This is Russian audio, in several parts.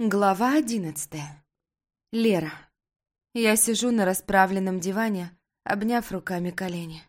Глава одиннадцатая. Лера. Я сижу на расправленном диване, обняв руками колени.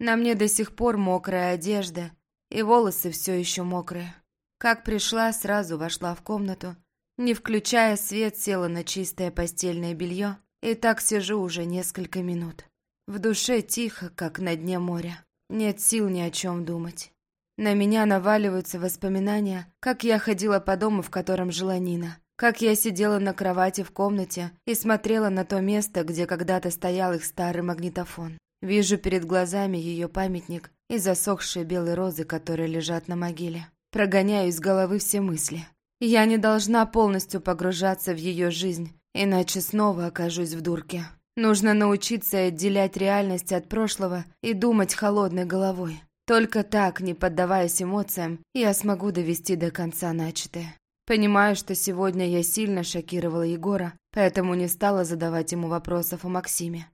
На мне до сих пор мокрая одежда, и волосы все еще мокрые. Как пришла, сразу вошла в комнату, не включая свет, села на чистое постельное белье, и так сижу уже несколько минут. В душе тихо, как на дне моря. Нет сил ни о чем думать. На меня наваливаются воспоминания, как я ходила по дому, в котором жила Нина. Как я сидела на кровати в комнате и смотрела на то место, где когда-то стоял их старый магнитофон. Вижу перед глазами ее памятник и засохшие белые розы, которые лежат на могиле. Прогоняю из головы все мысли. Я не должна полностью погружаться в ее жизнь, иначе снова окажусь в дурке. Нужно научиться отделять реальность от прошлого и думать холодной головой. Только так, не поддаваясь эмоциям, я смогу довести до конца начатое. Понимаю, что сегодня я сильно шокировала Егора, поэтому не стала задавать ему вопросов о Максиме.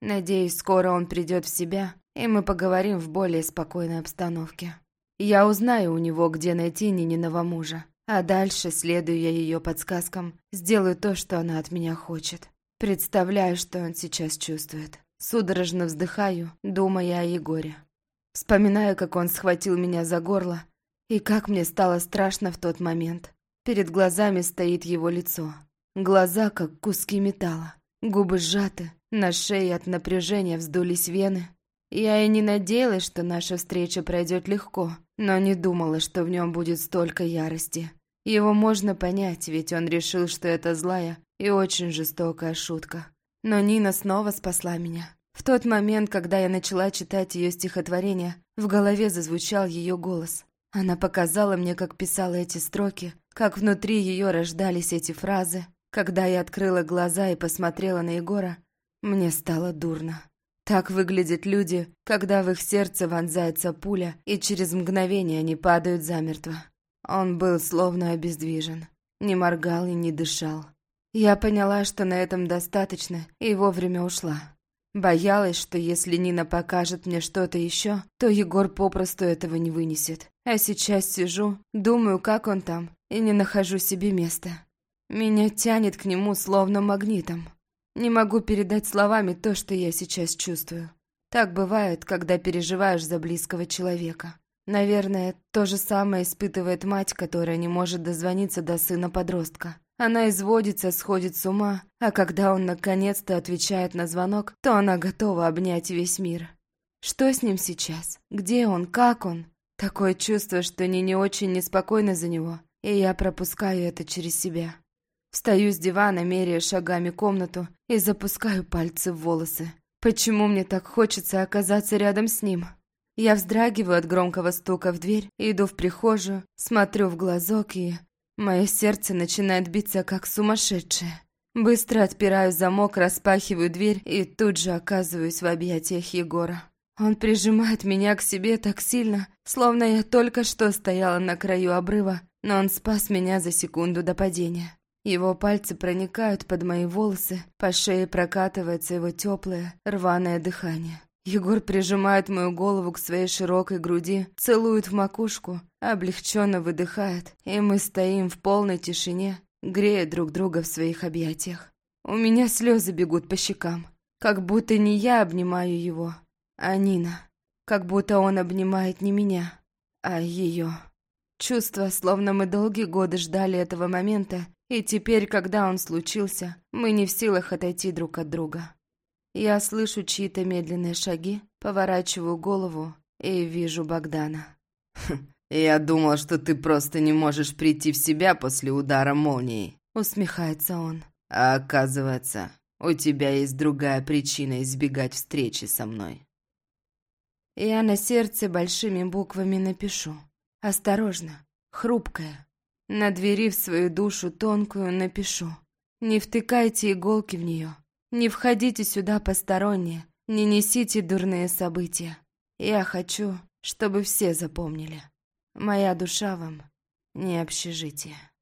Надеюсь, скоро он придет в себя, и мы поговорим в более спокойной обстановке. Я узнаю у него, где найти Нининого мужа, а дальше, следуя ее подсказкам, сделаю то, что она от меня хочет. Представляю, что он сейчас чувствует. Судорожно вздыхаю, думая о Егоре. Вспоминаю, как он схватил меня за горло, и как мне стало страшно в тот момент. Перед глазами стоит его лицо. Глаза, как куски металла. Губы сжаты, на шее от напряжения вздулись вены. Я и не надеялась, что наша встреча пройдет легко, но не думала, что в нем будет столько ярости. Его можно понять, ведь он решил, что это злая и очень жестокая шутка. Но Нина снова спасла меня. В тот момент, когда я начала читать ее стихотворение, в голове зазвучал ее голос. Она показала мне, как писала эти строки, как внутри ее рождались эти фразы. Когда я открыла глаза и посмотрела на Егора, мне стало дурно. Так выглядят люди, когда в их сердце вонзается пуля, и через мгновение они падают замертво. Он был словно обездвижен, не моргал и не дышал. Я поняла, что на этом достаточно, и вовремя ушла. Боялась, что если Нина покажет мне что-то еще, то Егор попросту этого не вынесет. А сейчас сижу, думаю, как он там, и не нахожу себе места. Меня тянет к нему словно магнитом. Не могу передать словами то, что я сейчас чувствую. Так бывает, когда переживаешь за близкого человека. Наверное, то же самое испытывает мать, которая не может дозвониться до сына-подростка. Она изводится, сходит с ума, а когда он наконец-то отвечает на звонок, то она готова обнять весь мир. Что с ним сейчас? Где он? Как он? Такое чувство, что не не очень неспокойно за него, и я пропускаю это через себя. Встаю с дивана, меряя шагами комнату и запускаю пальцы в волосы. Почему мне так хочется оказаться рядом с ним? Я вздрагиваю от громкого стука в дверь, иду в прихожую, смотрю в глазок и Мое сердце начинает биться как сумасшедшее. Быстро отпираю замок, распахиваю дверь и тут же оказываюсь в объятиях Егора. Он прижимает меня к себе так сильно, словно я только что стояла на краю обрыва, но он спас меня за секунду до падения. Его пальцы проникают под мои волосы, по шее прокатывается его теплое, рваное дыхание. Егор прижимает мою голову к своей широкой груди, целует в макушку, облегченно выдыхает, и мы стоим в полной тишине, грея друг друга в своих объятиях. У меня слезы бегут по щекам, как будто не я обнимаю его, а Нина. Как будто он обнимает не меня, а ее. Чувство, словно мы долгие годы ждали этого момента, и теперь, когда он случился, мы не в силах отойти друг от друга. Я слышу чьи-то медленные шаги, поворачиваю голову и вижу Богдана. «Я думал, что ты просто не можешь прийти в себя после удара молнии», — усмехается он. «А оказывается, у тебя есть другая причина избегать встречи со мной». Я на сердце большими буквами напишу. Осторожно, хрупкая. На двери в свою душу тонкую напишу. Не втыкайте иголки в нее. Не входите сюда посторонние, не несите дурные события. Я хочу, чтобы все запомнили. Моя душа вам не общежитие.